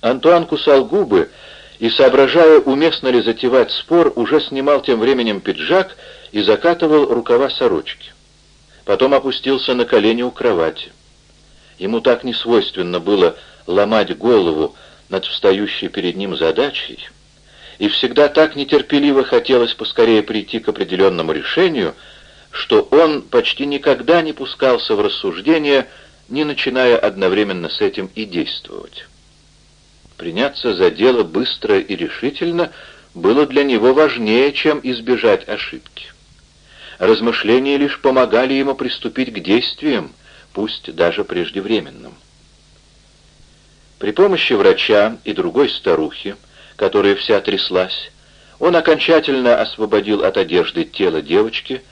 Антуан кусал губы и, соображая, уместно ли затевать спор, уже снимал тем временем пиджак и закатывал рукава сорочки. Потом опустился на колени у кровати. Ему так не свойственно было ломать голову над встающей перед ним задачей, и всегда так нетерпеливо хотелось поскорее прийти к определенному решению, что он почти никогда не пускался в рассуждения, не начиная одновременно с этим и действовать. Приняться за дело быстро и решительно было для него важнее, чем избежать ошибки. Размышления лишь помогали ему приступить к действиям, пусть даже преждевременным. При помощи врача и другой старухи, которая вся тряслась, он окончательно освободил от одежды тело девочки,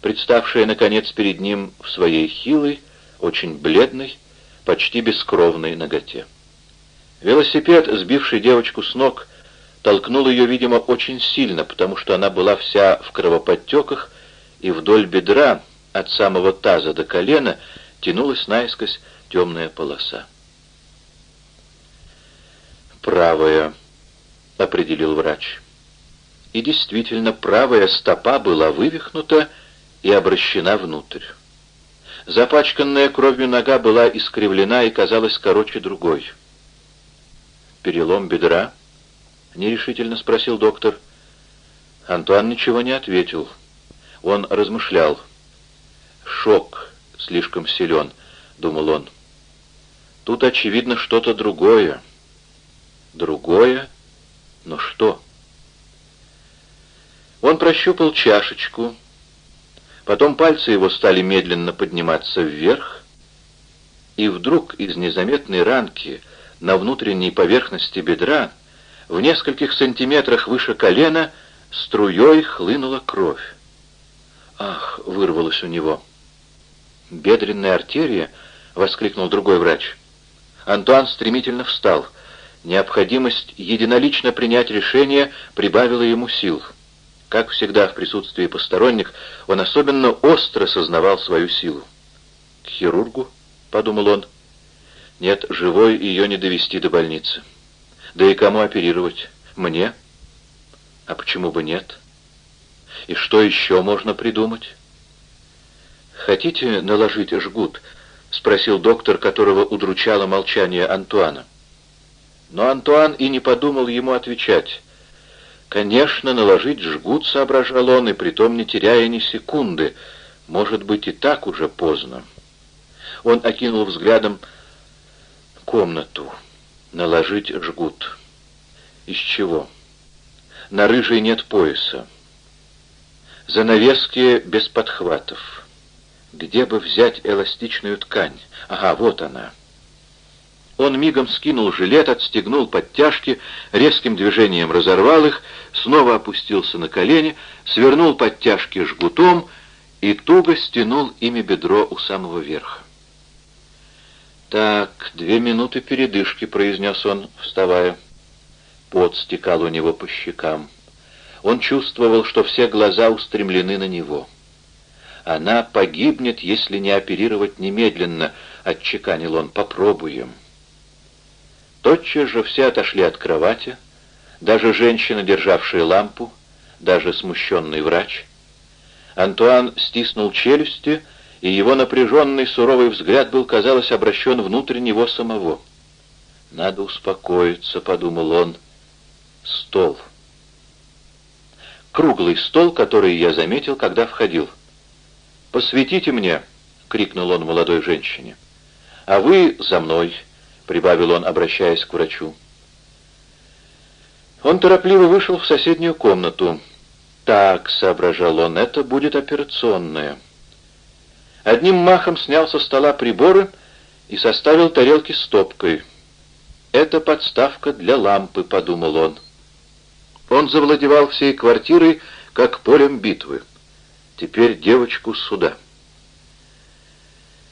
представшее, наконец, перед ним в своей хилой, очень бледной, почти бескровной ноготе. Велосипед, сбивший девочку с ног, толкнул ее, видимо, очень сильно, потому что она была вся в кровоподтеках, и вдоль бедра, от самого таза до колена, тянулась наискось темная полоса. «Правая», — определил врач. И действительно, правая стопа была вывихнута и обращена внутрь. Запачканная кровью нога была искривлена и казалась короче другой. «Перелом бедра?» — нерешительно спросил доктор. Антуан ничего не ответил. Он размышлял. «Шок слишком силен», — думал он. «Тут, очевидно, что-то другое». «Другое? Но что?» Он прощупал чашечку, потом пальцы его стали медленно подниматься вверх, и вдруг из незаметной ранки на внутренней поверхности бедра в нескольких сантиметрах выше колена струей хлынула кровь. «Ах!» — вырвалось у него. «Бедренная артерия?» — воскликнул другой врач. Антуан стремительно встал. Необходимость единолично принять решение прибавила ему сил. Как всегда в присутствии посторонних, он особенно остро сознавал свою силу. «К хирургу?» — подумал он. «Нет, живой ее не довести до больницы. Да и кому оперировать? Мне? А почему бы нет?» И что еще можно придумать? «Хотите наложить жгут?» — спросил доктор, которого удручало молчание Антуана. Но Антуан и не подумал ему отвечать. «Конечно, наложить жгут», — соображал он, и притом не теряя ни секунды. «Может быть, и так уже поздно». Он окинул взглядом комнату. «Наложить жгут». «Из чего?» «На рыжей нет пояса». Занавески без подхватов. Где бы взять эластичную ткань? Ага, вот она. Он мигом скинул жилет, отстегнул подтяжки, резким движением разорвал их, снова опустился на колени, свернул подтяжки жгутом и туго стянул ими бедро у самого верха. «Так, две минуты передышки», — произнес он, вставая. Пот стекал у него по щекам. Он чувствовал, что все глаза устремлены на него. «Она погибнет, если не оперировать немедленно», — отчеканил он. «Попробуем». Тотчас же все отошли от кровати, даже женщина, державшая лампу, даже смущенный врач. Антуан стиснул челюсти, и его напряженный суровый взгляд был, казалось, обращен внутрь него самого. «Надо успокоиться», — подумал он. «Стол» круглый стол, который я заметил, когда входил. «Посветите мне!» — крикнул он молодой женщине. «А вы за мной!» — прибавил он, обращаясь к врачу. Он торопливо вышел в соседнюю комнату. «Так», — соображал он, — «это будет операционная». Одним махом снял со стола приборы и составил тарелки стопкой. «Это подставка для лампы», — подумал он. Он завладевал всей квартирой, как полем битвы. Теперь девочку сюда.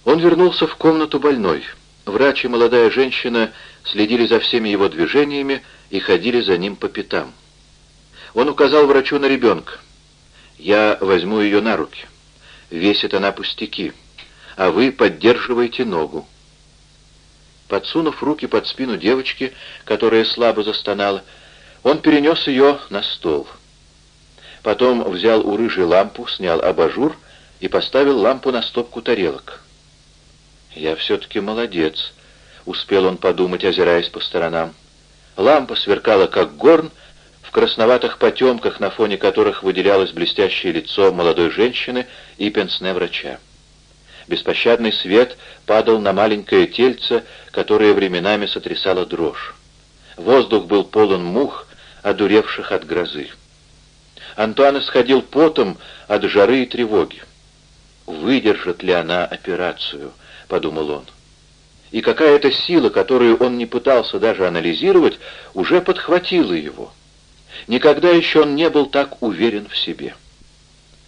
Он вернулся в комнату больной. Врач и молодая женщина следили за всеми его движениями и ходили за ним по пятам. Он указал врачу на ребенка. «Я возьму ее на руки. Весит она пустяки, а вы поддерживаете ногу». Подсунув руки под спину девочки, которая слабо застонала, он перенес ее на стол. Потом взял у рыжей лампу, снял абажур и поставил лампу на стопку тарелок. «Я все-таки молодец», — успел он подумать, озираясь по сторонам. Лампа сверкала, как горн, красноватых потемках, на фоне которых выделялось блестящее лицо молодой женщины и пенсне врача. Беспощадный свет падал на маленькое тельце, которое временами сотрясало дрожь. Воздух был полон мух, одуревших от грозы. Антуан исходил потом от жары и тревоги. «Выдержит ли она операцию?» — подумал он. И какая-то сила, которую он не пытался даже анализировать, уже подхватила его. Никогда еще он не был так уверен в себе.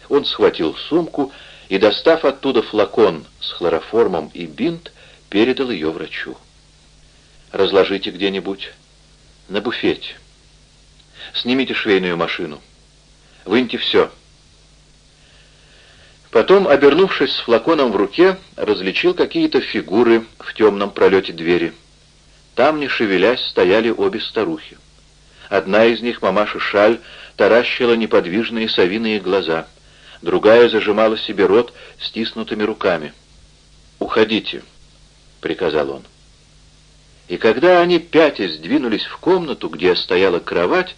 Он схватил сумку и, достав оттуда флакон с хлороформом и бинт, передал ее врачу. «Разложите где-нибудь. На буфете. Снимите швейную машину. Выньте все». Потом, обернувшись с флаконом в руке, различил какие-то фигуры в темном пролете двери. Там, не шевелясь, стояли обе старухи. Одна из них, мамаша Шаль, таращила неподвижные совиные глаза — другая зажимала себе рот стиснутыми руками. «Уходите», — приказал он. И когда они пятясь двинулись в комнату, где стояла кровать,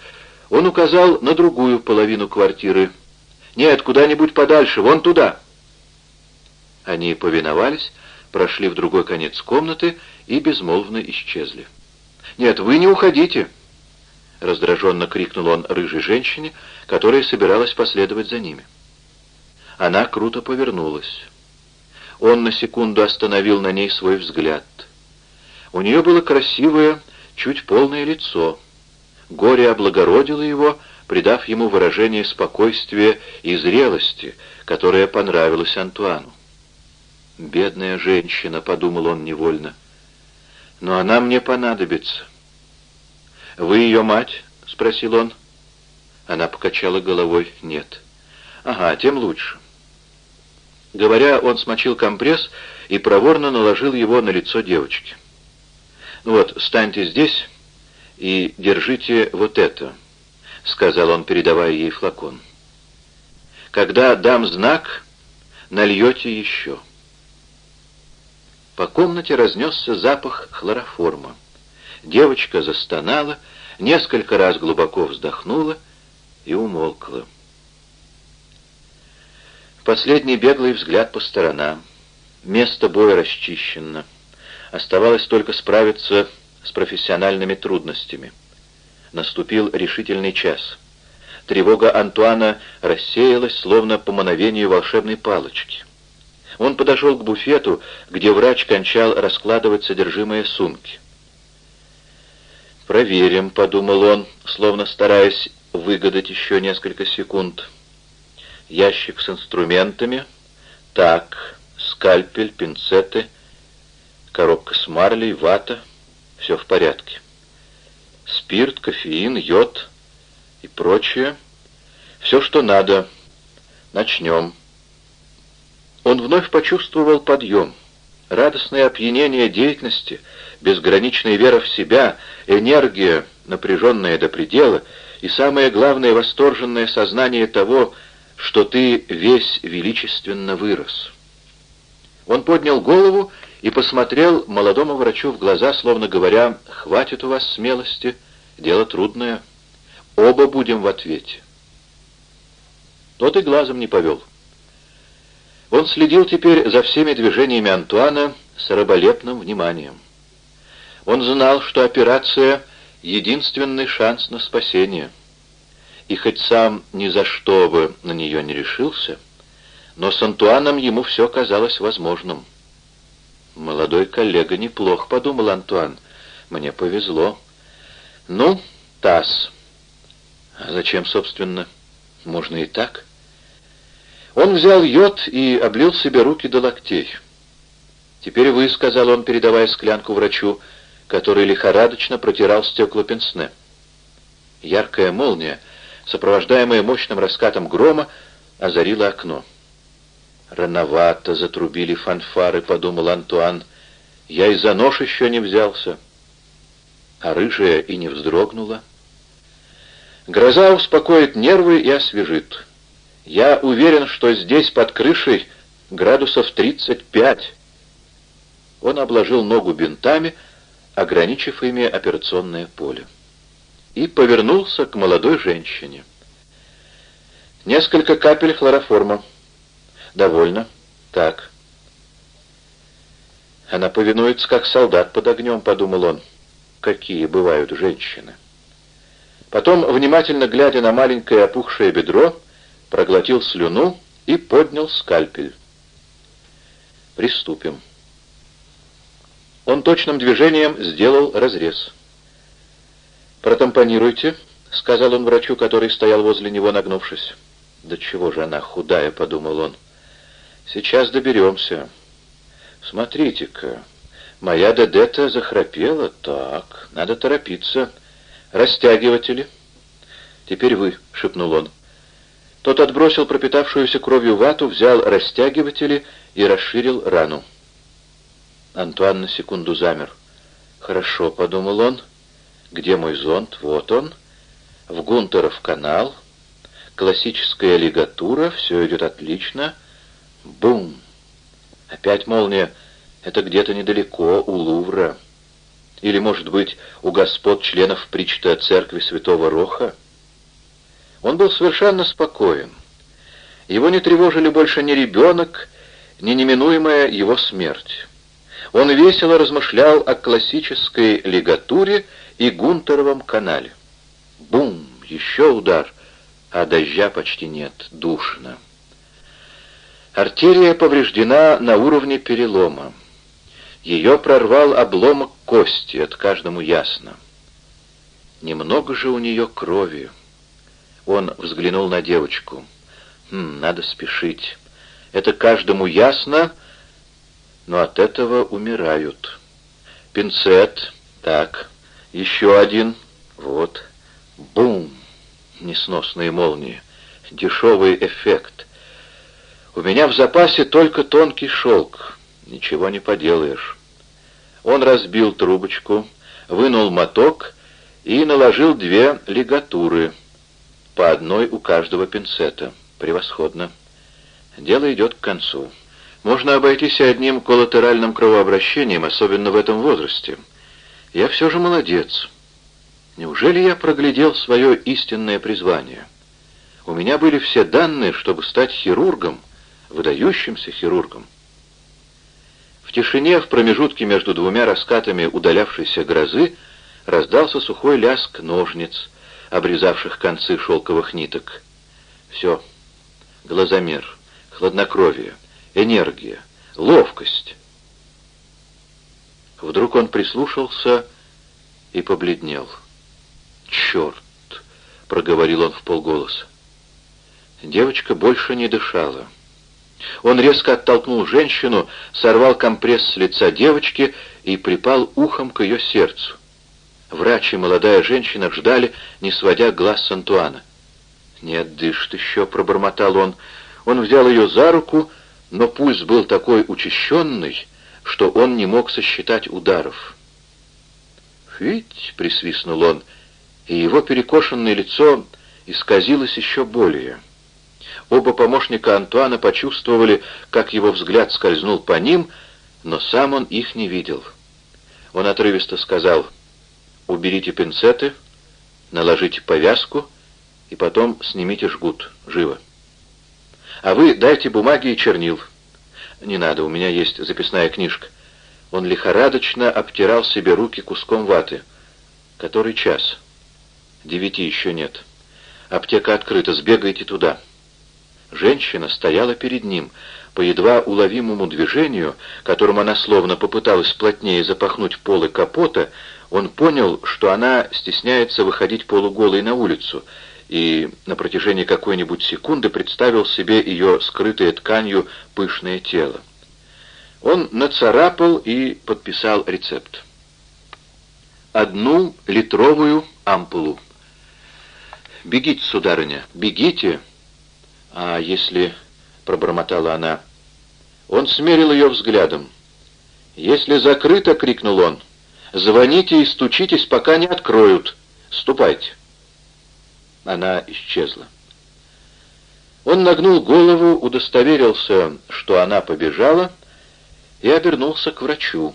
он указал на другую половину квартиры. «Нет, куда-нибудь подальше, вон туда!» Они повиновались, прошли в другой конец комнаты и безмолвно исчезли. «Нет, вы не уходите!» Раздраженно крикнул он рыжей женщине, которая собиралась последовать за ними. Она круто повернулась. Он на секунду остановил на ней свой взгляд. У нее было красивое, чуть полное лицо. Горе облагородило его, придав ему выражение спокойствия и зрелости, которое понравилось Антуану. «Бедная женщина», — подумал он невольно, — «но она мне понадобится». «Вы ее мать?» — спросил он. Она покачала головой. «Нет». «Ага, тем лучше». Говоря, он смочил компресс и проворно наложил его на лицо девочки. «Ну вот, станьте здесь и держите вот это», — сказал он, передавая ей флакон. «Когда дам знак, нальете еще». По комнате разнесся запах хлороформа. Девочка застонала, несколько раз глубоко вздохнула и умолкла. Последний беглый взгляд по сторонам. Место боя расчищено. Оставалось только справиться с профессиональными трудностями. Наступил решительный час. Тревога Антуана рассеялась, словно по мановению волшебной палочки. Он подошел к буфету, где врач кончал раскладывать содержимое сумки. «Проверим», — подумал он, словно стараясь выгадать еще несколько секунд ящик с инструментами, так, скальпель, пинцеты, коробка с марлей, вата, все в порядке. Спирт, кофеин, йод и прочее. Все, что надо. Начнем. Он вновь почувствовал подъем, радостное опьянение деятельности, безграничная вера в себя, энергия, напряженная до предела, и самое главное, восторженное сознание того, что ты весь величественно вырос». Он поднял голову и посмотрел молодому врачу в глаза, словно говоря, «Хватит у вас смелости, дело трудное, оба будем в ответе». Тот и глазом не повел. Он следил теперь за всеми движениями Антуана с раболепным вниманием. Он знал, что операция — единственный шанс на спасение — и хоть сам ни за что бы на нее не решился, но с Антуаном ему все казалось возможным. «Молодой коллега неплох», — подумал Антуан. «Мне повезло». «Ну, таз». «А зачем, собственно? Можно и так». Он взял йод и облил себе руки до локтей. «Теперь вы», — сказал он, передавая склянку врачу, который лихорадочно протирал стекла пенсне. Яркая молния — сопровождаемая мощным раскатом грома, озарила окно. «Рановато затрубили фанфары», — подумал Антуан. Я и за нож еще не взялся. А рыжая и не вздрогнула. Гроза успокоит нервы и освежит. Я уверен, что здесь под крышей градусов 35. Он обложил ногу бинтами, ограничив ими операционное поле. И повернулся к молодой женщине. Несколько капель хлороформа. Довольно. Так. Она повинуется, как солдат под огнем, подумал он. Какие бывают женщины. Потом, внимательно глядя на маленькое опухшее бедро, проглотил слюну и поднял скальпель. Приступим. Он точным движением сделал разрез. «Протампонируйте», — сказал он врачу, который стоял возле него, нагнувшись. «Да чего же она худая», — подумал он. «Сейчас доберемся. Смотрите-ка, моя Дедета захрапела. Так, надо торопиться. Растягиватели». «Теперь вы», — шепнул он. Тот отбросил пропитавшуюся кровью вату, взял растягиватели и расширил рану. Антуан на секунду замер. «Хорошо», — подумал он. «Где мой зонт? Вот он. В Гунтеров канал. Классическая лигатура. Все идет отлично. Бум! Опять молния. Это где-то недалеко, у Лувра. Или, может быть, у господ членов причта церкви Святого Роха?» Он был совершенно спокоен. Его не тревожили больше ни ребенок, ни неминуемая его смерть. Он весело размышлял о классической лигатуре и Гунтеровом канале. Бум! Еще удар, а дождя почти нет, душно. Артерия повреждена на уровне перелома. Ее прорвал обломок кости, это каждому ясно. Немного же у нее крови. Он взглянул на девочку. «Хм, надо спешить. Это каждому ясно, но от этого умирают. Пинцет. Так, еще один. Вот. Бум! Несносные молнии. Дешевый эффект. У меня в запасе только тонкий шелк. Ничего не поделаешь. Он разбил трубочку, вынул моток и наложил две лигатуры — по одной у каждого пинцета. Превосходно. Дело идет к концу. Можно обойтись одним коллатеральным кровообращением, особенно в этом возрасте. Я все же молодец. Неужели я проглядел свое истинное призвание? У меня были все данные, чтобы стать хирургом, выдающимся хирургом. В тишине, в промежутке между двумя раскатами удалявшейся грозы, раздался сухой ляск ножниц, обрезавших концы шелковых ниток. Все. Глазомер, хладнокровие, энергия, ловкость. Вдруг он прислушался и побледнел. «Черт!» — проговорил он в полголоса. Девочка больше не дышала. Он резко оттолкнул женщину, сорвал компресс с лица девочки и припал ухом к ее сердцу. Врач и молодая женщина ждали, не сводя глаз с Антуана. «Нет, дышит еще», — пробормотал он. Он взял ее за руку, но пульс был такой учащенный, что он не мог сосчитать ударов. «Фить!» — присвистнул он, и его перекошенное лицо исказилось еще более. Оба помощника Антуана почувствовали, как его взгляд скользнул по ним, но сам он их не видел. Он отрывисто сказал — уберите пинцеты, наложите повязку и потом снимите жгут. Живо. А вы дайте бумаги и чернил. Не надо, у меня есть записная книжка. Он лихорадочно обтирал себе руки куском ваты. Который час? Девяти еще нет. Аптека открыта, сбегайте туда. Женщина стояла перед ним. По едва уловимому движению, которым она словно попыталась плотнее запахнуть полы капота, он понял, что она стесняется выходить полуголой на улицу, и на протяжении какой-нибудь секунды представил себе ее скрытое тканью пышное тело. Он нацарапал и подписал рецепт. Одну литровую ампулу. «Бегите, сударыня, бегите!» «А если...» — пробормотала она. Он смерил ее взглядом. «Если закрыто!» — крикнул он. «Звоните и стучитесь, пока не откроют. Ступайте!» Она исчезла. Он нагнул голову, удостоверился, что она побежала, и обернулся к врачу.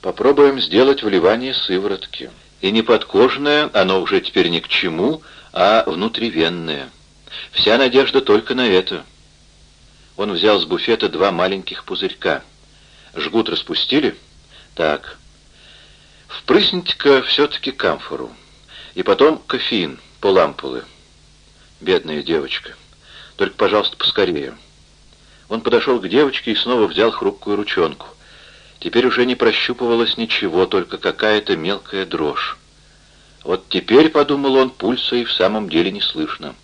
«Попробуем сделать вливание сыворотки. И не подкожное, оно уже теперь ни к чему, а внутривенное. Вся надежда только на это». Он взял с буфета два маленьких пузырька. «Жгут распустили?» «Так. Впрысните-ка все-таки камфору. И потом кофеин, полампулы. Бедная девочка. Только, пожалуйста, поскорее». Он подошел к девочке и снова взял хрупкую ручонку. Теперь уже не прощупывалось ничего, только какая-то мелкая дрожь. Вот теперь, — подумал он, — пульса и в самом деле не слышно.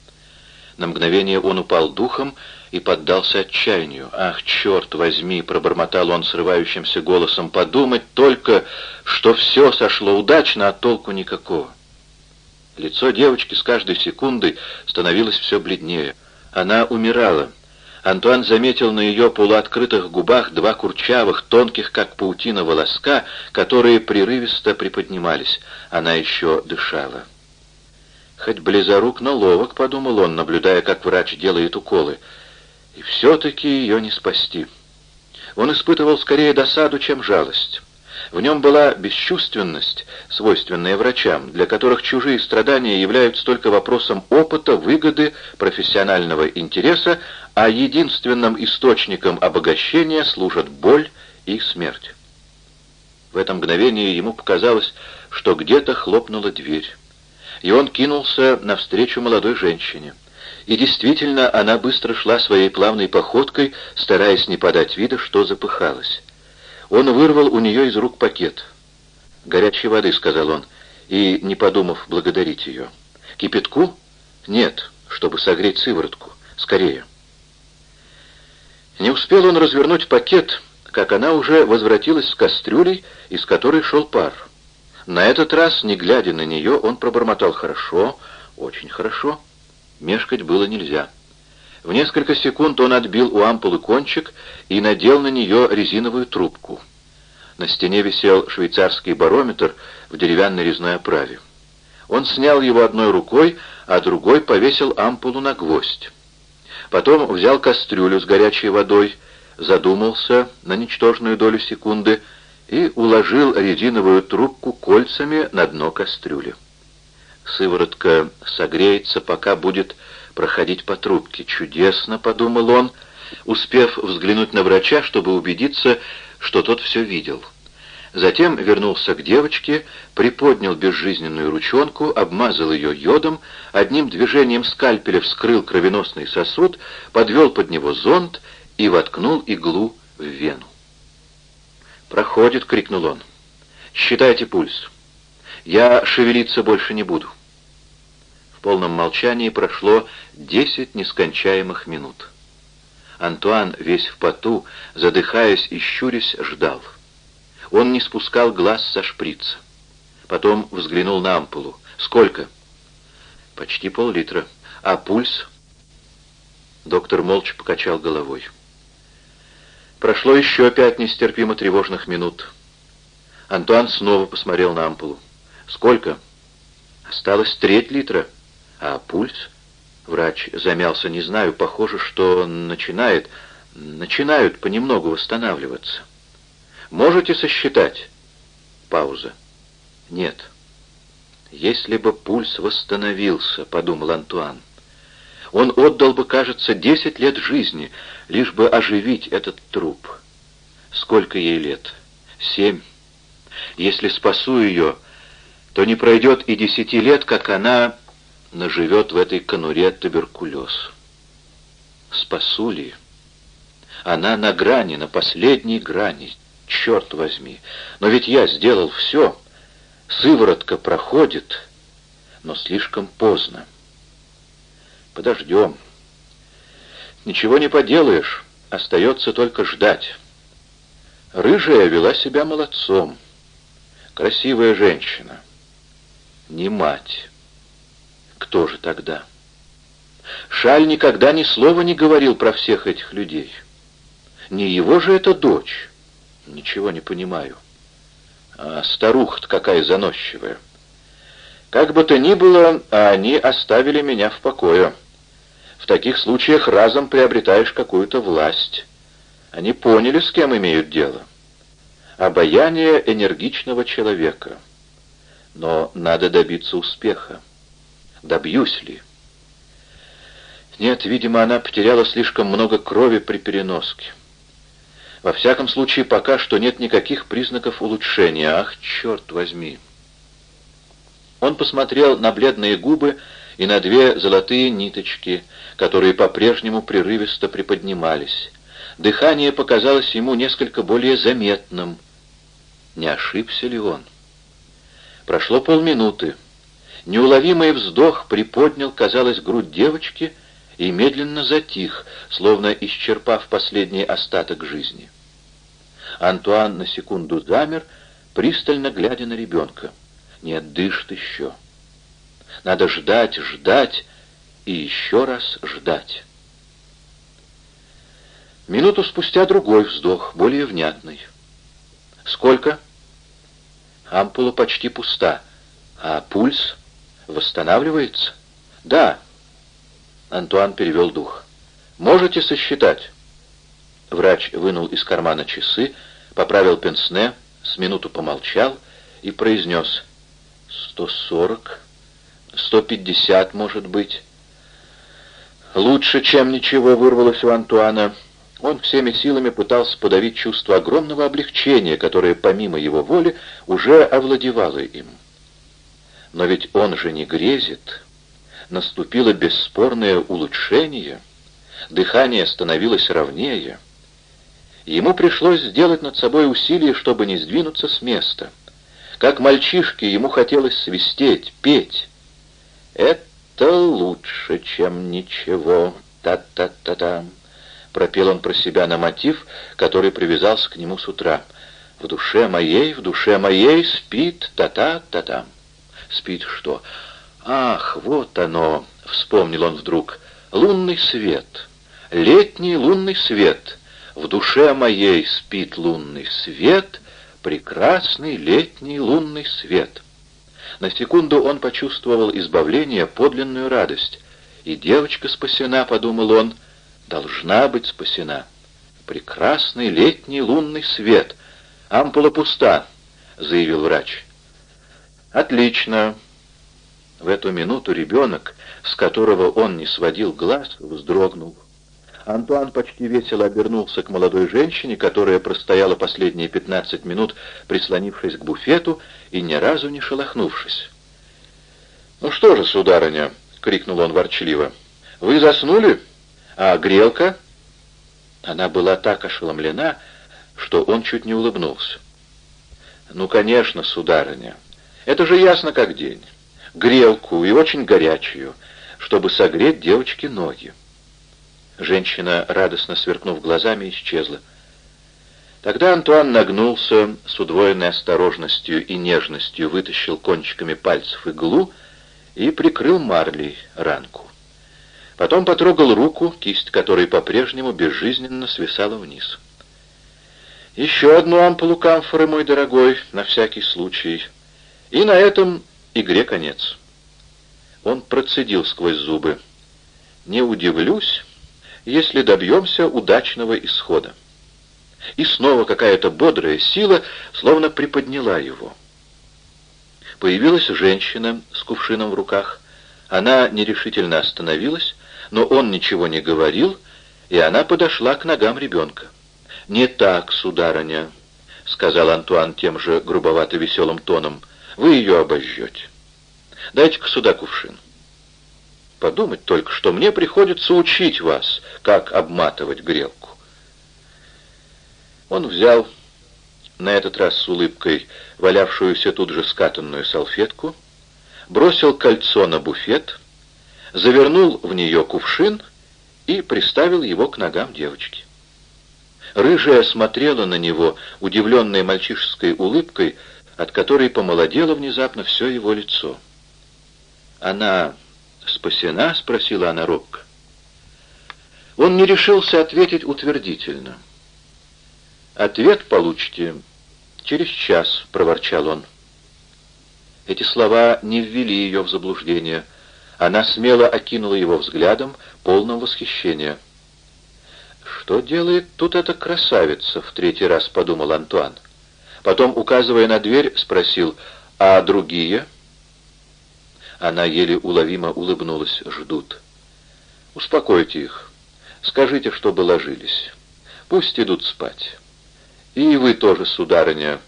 На мгновение он упал духом и поддался отчаянию. «Ах, черт возьми!» — пробормотал он срывающимся голосом. «Подумать только, что все сошло удачно, а толку никакого». Лицо девочки с каждой секундой становилось все бледнее. Она умирала. Антуан заметил на ее полуоткрытых губах два курчавых, тонких, как паутина, волоска, которые прерывисто приподнимались. Она еще дышала. Хоть близорук, но ловок, подумал он, наблюдая, как врач делает уколы. И все-таки ее не спасти. Он испытывал скорее досаду, чем жалость. В нем была бесчувственность, свойственная врачам, для которых чужие страдания являются только вопросом опыта, выгоды, профессионального интереса, а единственным источником обогащения служат боль и смерть. В это мгновение ему показалось, что где-то хлопнула дверь и он кинулся навстречу молодой женщине. И действительно, она быстро шла своей плавной походкой, стараясь не подать вида, что запыхалась. Он вырвал у нее из рук пакет. «Горячей воды», — сказал он, и, не подумав, благодарить ее. «Кипятку? Нет, чтобы согреть сыворотку. Скорее». Не успел он развернуть пакет, как она уже возвратилась с кастрюлей, из которой шел пар. На этот раз, не глядя на нее, он пробормотал «хорошо, очень хорошо». Мешкать было нельзя. В несколько секунд он отбил у ампулы кончик и надел на нее резиновую трубку. На стене висел швейцарский барометр в деревянной резной оправе. Он снял его одной рукой, а другой повесил ампулу на гвоздь. Потом взял кастрюлю с горячей водой, задумался на ничтожную долю секунды — и уложил резиновую трубку кольцами на дно кастрюли. Сыворотка согреется, пока будет проходить по трубке. «Чудесно», — подумал он, успев взглянуть на врача, чтобы убедиться, что тот все видел. Затем вернулся к девочке, приподнял безжизненную ручонку, обмазал ее йодом, одним движением скальпеля вскрыл кровеносный сосуд, подвел под него зонд и воткнул иглу в вену. «Проходит!» — крикнул он. «Считайте пульс. Я шевелиться больше не буду». Полном молчании прошло десять нескончаемых минут. Антуан, весь в поту, задыхаясь и щурясь, ждал. Он не спускал глаз со шприца. Потом взглянул на ампулу. «Сколько?» «Почти пол-литра. А пульс?» Доктор молча покачал головой. Прошло еще пять нестерпимо тревожных минут. Антуан снова посмотрел на ампулу. «Сколько?» «Осталось треть литра. А пульс?» Врач замялся, не знаю, похоже, что начинает... Начинают понемногу восстанавливаться. «Можете сосчитать?» Пауза. «Нет». «Если бы пульс восстановился», — подумал Антуан. Он отдал бы, кажется, десять лет жизни, лишь бы оживить этот труп. Сколько ей лет? Семь. Если спасу ее, то не пройдет и десяти лет, как она наживет в этой конуре туберкулез. Спасу ли? Она на грани, на последней грани. Черт возьми! Но ведь я сделал все. Сыворотка проходит, но слишком поздно. Подождем. Ничего не поделаешь, остается только ждать. Рыжая вела себя молодцом. Красивая женщина. Не мать. Кто же тогда? Шаль никогда ни слова не говорил про всех этих людей. Не его же это дочь. Ничего не понимаю. А старуха-то какая заносчивая. Как бы то ни было, а они оставили меня в покое. В таких случаях разом приобретаешь какую-то власть. Они поняли, с кем имеют дело. Обаяние энергичного человека. Но надо добиться успеха. Добьюсь ли? Нет, видимо, она потеряла слишком много крови при переноске. Во всяком случае, пока что нет никаких признаков улучшения. Ах, черт возьми! Он посмотрел на бледные губы и на две золотые ниточки, которые по-прежнему прерывисто приподнимались. Дыхание показалось ему несколько более заметным. Не ошибся ли он? Прошло полминуты. Неуловимый вздох приподнял, казалось, грудь девочки и медленно затих, словно исчерпав последний остаток жизни. Антуан на секунду замер, пристально глядя на ребенка. Нет, дышит еще. Надо ждать, ждать и еще раз ждать. Минуту спустя другой вздох, более внятный. «Сколько?» Ампула почти пуста. «А пульс восстанавливается?» «Да». Антуан перевел дух. «Можете сосчитать?» Врач вынул из кармана часы, поправил пенсне, с минуту помолчал и произнес «Сто сорок, сто пятьдесят, может быть». «Лучше, чем ничего», — вырвалось у Антуана. Он всеми силами пытался подавить чувство огромного облегчения, которое, помимо его воли, уже овладевало им. Но ведь он же не грезит. Наступило бесспорное улучшение. Дыхание становилось ровнее. Ему пришлось сделать над собой усилие, чтобы не сдвинуться с места. Как мальчишке ему хотелось свистеть, петь. «Это лучше, чем ничего. Та-та-та-та!» Пропел он про себя на мотив, который привязался к нему с утра. «В душе моей, в душе моей спит та-та-та-та». «Спит что?» «Ах, вот оно!» — вспомнил он вдруг. «Лунный свет. Летний лунный свет». В душе моей спит лунный свет, прекрасный летний лунный свет. На секунду он почувствовал избавление, подлинную радость. И девочка спасена, подумал он, должна быть спасена. Прекрасный летний лунный свет. Ампула пуста, заявил врач. Отлично. В эту минуту ребенок, с которого он не сводил глаз, вздрогнул. Антуан почти весело обернулся к молодой женщине, которая простояла последние пятнадцать минут, прислонившись к буфету и ни разу не шелохнувшись. «Ну что же, сударыня!» — крикнул он ворчливо. «Вы заснули? А грелка?» Она была так ошеломлена, что он чуть не улыбнулся. «Ну, конечно, сударыня. Это же ясно как день. Грелку и очень горячую, чтобы согреть девочке ноги». Женщина, радостно сверкнув глазами, исчезла. Тогда Антуан нагнулся, с удвоенной осторожностью и нежностью вытащил кончиками пальцев иглу и прикрыл марлей ранку. Потом потрогал руку, кисть которой по-прежнему безжизненно свисала вниз. «Еще одну ампулу камфоры, мой дорогой, на всякий случай. И на этом игре конец». Он процедил сквозь зубы. «Не удивлюсь, если добьемся удачного исхода. И снова какая-то бодрая сила словно приподняла его. Появилась женщина с кувшином в руках. Она нерешительно остановилась, но он ничего не говорил, и она подошла к ногам ребенка. «Не так, сударыня», — сказал Антуан тем же грубовато-веселым тоном, — «вы ее обожжете. Дайте-ка сюда кувшин». Подумать только, что мне приходится учить вас, как обматывать грелку. Он взял, на этот раз с улыбкой, валявшуюся тут же скатанную салфетку, бросил кольцо на буфет, завернул в нее кувшин и приставил его к ногам девочки. Рыжая смотрела на него, удивленная мальчишеской улыбкой, от которой помолодело внезапно все его лицо. Она «Спасена?» — спросила она робко. Он не решился ответить утвердительно. «Ответ получите через час», — проворчал он. Эти слова не ввели ее в заблуждение. Она смело окинула его взглядом, полным восхищения. «Что делает тут эта красавица?» — в третий раз подумал Антуан. Потом, указывая на дверь, спросил, «А другие?» Она еле уловимо улыбнулась. «Ждут». «Успокойте их. Скажите, чтобы ложились. Пусть идут спать. И вы тоже, сударыня,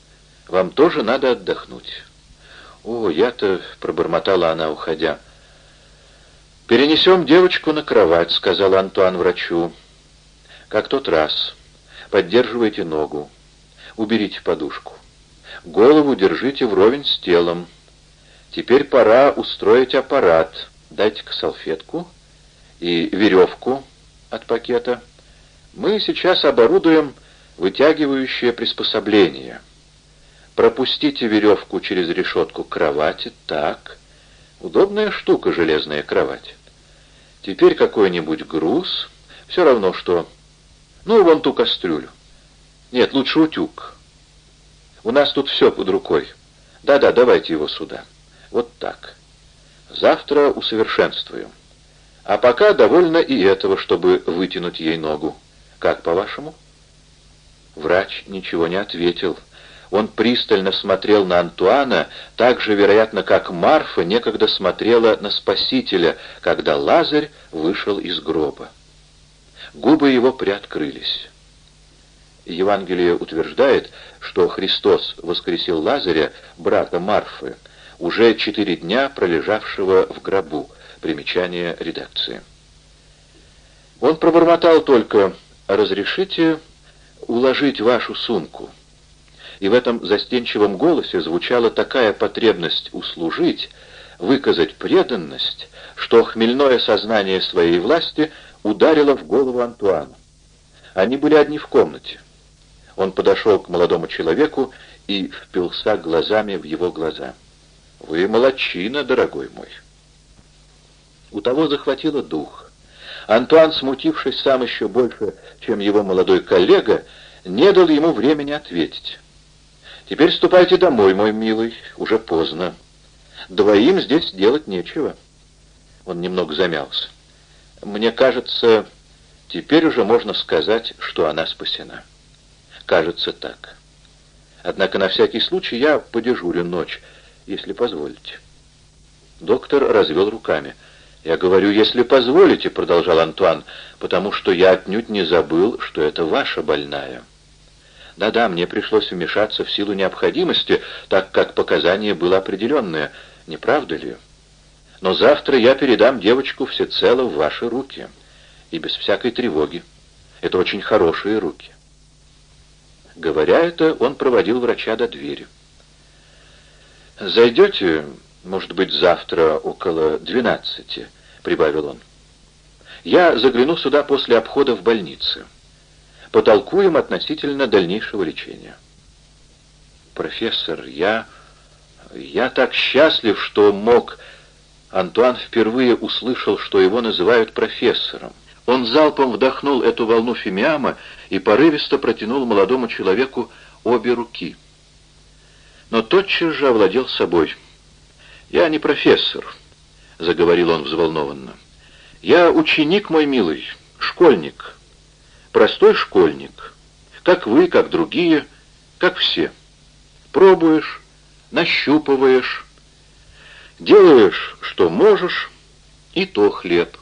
вам тоже надо отдохнуть». «О, я-то...» — пробормотала она, уходя. «Перенесем девочку на кровать», — сказал Антуан врачу. «Как тот раз. Поддерживайте ногу. Уберите подушку. Голову держите вровень с телом. Теперь пора устроить аппарат. Дайте-ка салфетку и веревку от пакета. Мы сейчас оборудуем вытягивающее приспособление. Пропустите веревку через решетку кровати. Так. Удобная штука железная кровать. Теперь какой-нибудь груз. Все равно что. Ну, вон ту кастрюлю. Нет, лучше утюг. У нас тут все под рукой. Да-да, давайте его сюда. Вот так. Завтра усовершенствуем. А пока довольно и этого, чтобы вытянуть ей ногу. Как, по-вашему? Врач ничего не ответил. Он пристально смотрел на Антуана, так же, вероятно, как Марфа некогда смотрела на Спасителя, когда Лазарь вышел из гроба. Губы его приоткрылись. Евангелие утверждает, что Христос воскресил Лазаря, брата Марфы, уже четыре дня пролежавшего в гробу. Примечание редакции. Он пробормотал только «Разрешите уложить вашу сумку?» И в этом застенчивом голосе звучала такая потребность услужить, выказать преданность, что хмельное сознание своей власти ударило в голову Антуана. Они были одни в комнате. Он подошел к молодому человеку и впился глазами в его глаза. «Вы молодчина, дорогой мой!» У того захватило дух. Антуан, смутившись сам еще больше, чем его молодой коллега, не дал ему времени ответить. «Теперь ступайте домой, мой милый, уже поздно. Двоим здесь делать нечего». Он немного замялся. «Мне кажется, теперь уже можно сказать, что она спасена». Кажется так. Однако на всякий случай я подежурю ночь, если позволите. Доктор развел руками. «Я говорю, если позволите», — продолжал Антуан, «потому что я отнюдь не забыл, что это ваша больная». «Да-да, мне пришлось вмешаться в силу необходимости, так как показание было определенное, не правда ли? Но завтра я передам девочку всецело в ваши руки, и без всякой тревоги. Это очень хорошие руки». Говоря это, он проводил врача до двери. «Зайдете, может быть, завтра около двенадцати», — прибавил он. «Я загляну сюда после обхода в больнице. Потолкуем относительно дальнейшего лечения». «Профессор, я... я так счастлив, что мог...» Антуан впервые услышал, что его называют профессором. Он залпом вдохнул эту волну фимиама и порывисто протянул молодому человеку обе руки. Но тотчас же овладел собой. «Я не профессор», — заговорил он взволнованно. «Я ученик, мой милый, школьник, простой школьник, как вы, как другие, как все. Пробуешь, нащупываешь, делаешь, что можешь, и то хлеб».